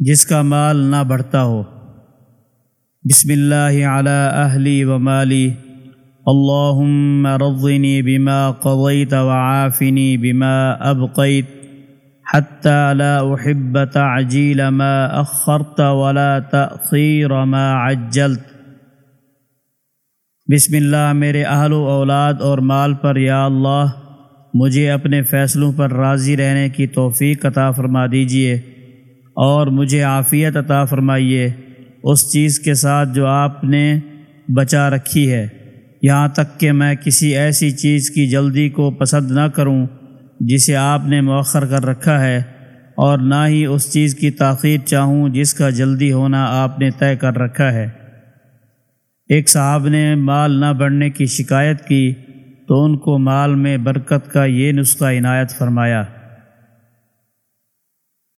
جس کا مال نہ بڑھتا ہو۔ بسم اللہ علی اہلی و مالی۔ اللہم رضنی بما قضیت وعافنی بما ابقیت حتى لا احب تعجیل ما اخرت ولا تأخیر ما عجلت۔ بسم اللہ میرے اہل و اولاد اور مال پر یا اللہ، مجھے اپنے فیصلوں پر راضی رہنے کی توفیق عطا فرما دیجیے اور مجھے عافیت عطا فرمائیے، اس چیز کے ساتھ جو آپ نے بچا رکھی ہے۔ یہاں تک کہ میں کسی ایسی چیز کی جلدی کو پسند نہ کروں جسے آپ نے مؤخر کر رکھا ہے، اور نہ ہی اس چیز کی تاخیر چاہوں جس کا جلدی ہونا آپ نے طے کر رکھا ہے۔ ایک صاحب نے مال نہ بڑھنے کی شکایت کی تو ان کو مال میں برکت کا یہ نسخہ عنایت فرمایا۔